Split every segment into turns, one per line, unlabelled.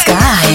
sky.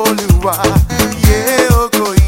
olúwa yé ògo yìí.